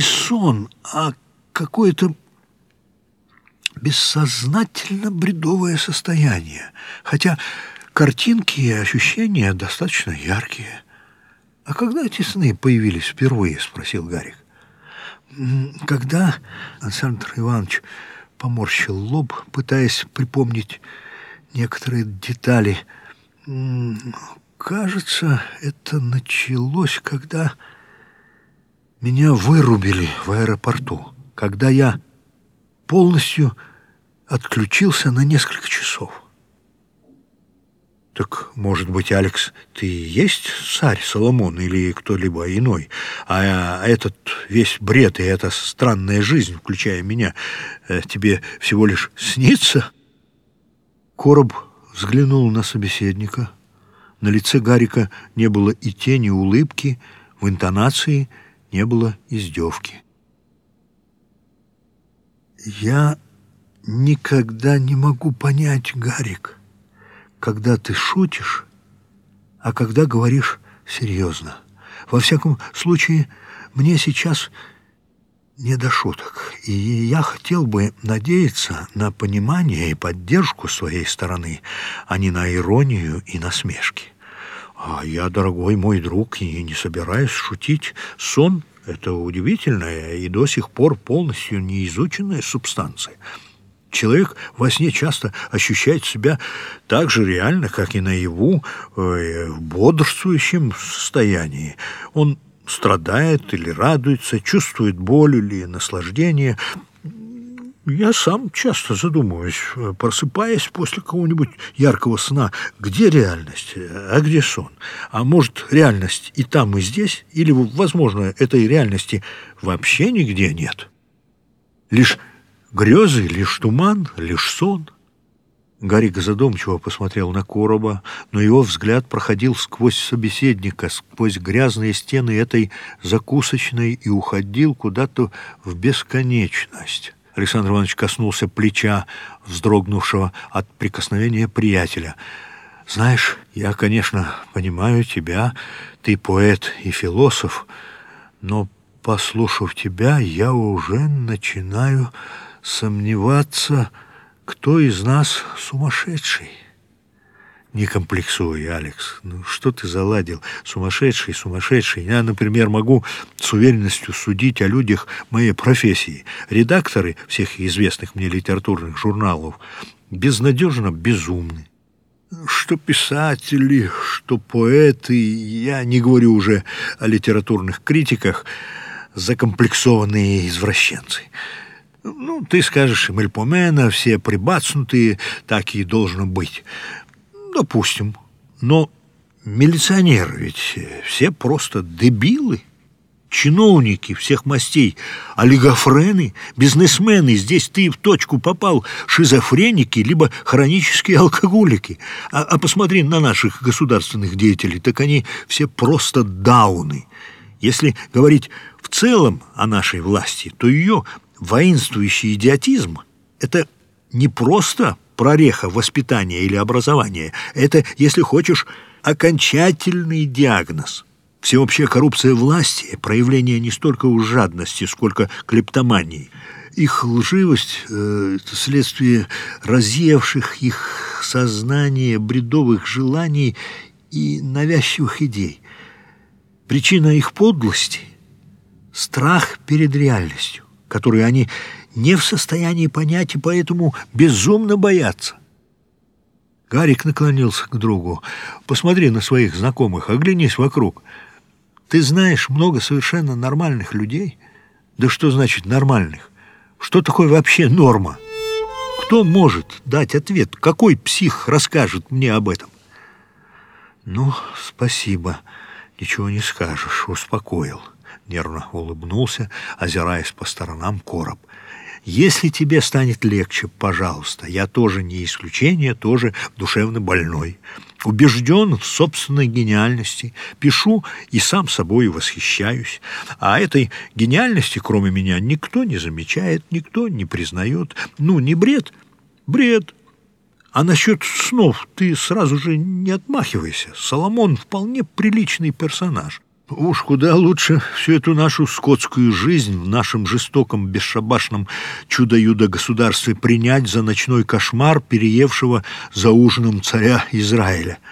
не сон, а какое-то бессознательно бредовое состояние, хотя картинки и ощущения достаточно яркие. «А когда эти сны появились впервые?» — спросил Гарик. «Когда...» — Александр Иванович поморщил лоб, пытаясь припомнить некоторые детали. «Кажется, это началось, когда меня вырубили в аэропорту, когда я полностью отключился на несколько часов». Так, может быть, Алекс, ты и есть царь Соломон или кто-либо иной, а этот весь бред и эта странная жизнь, включая меня, э, тебе всего лишь снится?» Короб взглянул на собеседника. На лице Гарика не было и тени улыбки, в интонации не было издевки. «Я никогда не могу понять, Гарик», когда ты шутишь, а когда говоришь серьезно. Во всяком случае, мне сейчас не до шуток, и я хотел бы надеяться на понимание и поддержку своей стороны, а не на иронию и насмешки. А я, дорогой мой друг, и не собираюсь шутить. Сон — это удивительная и до сих пор полностью неизученная субстанция — Человек во сне часто ощущает себя так же реально, как и наяву, э, в бодрствующем состоянии. Он страдает или радуется, чувствует боль или наслаждение. Я сам часто задумываюсь, просыпаясь после какого-нибудь яркого сна, где реальность, а где сон? А может, реальность и там, и здесь? Или, возможно, этой реальности вообще нигде нет? Лишь Грезы, лишь туман, лишь сон. Гарик задумчиво посмотрел на короба, но его взгляд проходил сквозь собеседника, сквозь грязные стены этой закусочной и уходил куда-то в бесконечность. Александр Иванович коснулся плеча, вздрогнувшего от прикосновения приятеля. «Знаешь, я, конечно, понимаю тебя, ты поэт и философ, но, послушав тебя, я уже начинаю сомневаться, кто из нас сумасшедший. Не комплексуй, Алекс. Ну, что ты заладил? Сумасшедший, сумасшедший. Я, например, могу с уверенностью судить о людях моей профессии. Редакторы всех известных мне литературных журналов безнадежно безумны. Что писатели, что поэты, я не говорю уже о литературных критиках, закомплексованные извращенцы — ну, ты скажешь, Мельпомена, все прибацнутые, так и должно быть. Допустим. Но милиционеры ведь все просто дебилы. Чиновники всех мастей, олигофрены, бизнесмены, здесь ты в точку попал, шизофреники, либо хронические алкоголики. А, а посмотри на наших государственных деятелей, так они все просто дауны. Если говорить в целом о нашей власти, то ее воинствующий идиотизм – это не просто прореха воспитания или образования. Это, если хочешь, окончательный диагноз. Всеобщая коррупция власти – проявление не столько уж жадности, сколько клептомании. Их лживость э, – следствие разъевших их сознание бредовых желаний и навязчивых идей. Причина их подлости – страх перед реальностью которую они не в состоянии понять и поэтому безумно боятся. Гарик наклонился к другу. «Посмотри на своих знакомых, оглянись вокруг. Ты знаешь много совершенно нормальных людей? Да что значит нормальных? Что такое вообще норма? Кто может дать ответ? Какой псих расскажет мне об этом?» «Ну, спасибо. Ничего не скажешь. Успокоил» нервно улыбнулся, озираясь по сторонам короб. «Если тебе станет легче, пожалуйста, я тоже не исключение, тоже душевно больной. Убежден в собственной гениальности, пишу и сам собой восхищаюсь. А этой гениальности, кроме меня, никто не замечает, никто не признает. Ну, не бред? Бред. А насчет снов ты сразу же не отмахивайся. Соломон вполне приличный персонаж». Уж куда лучше всю эту нашу скотскую жизнь в нашем жестоком, бесшабашном чудо-юдо государстве принять за ночной кошмар переевшего за ужином царя Израиля —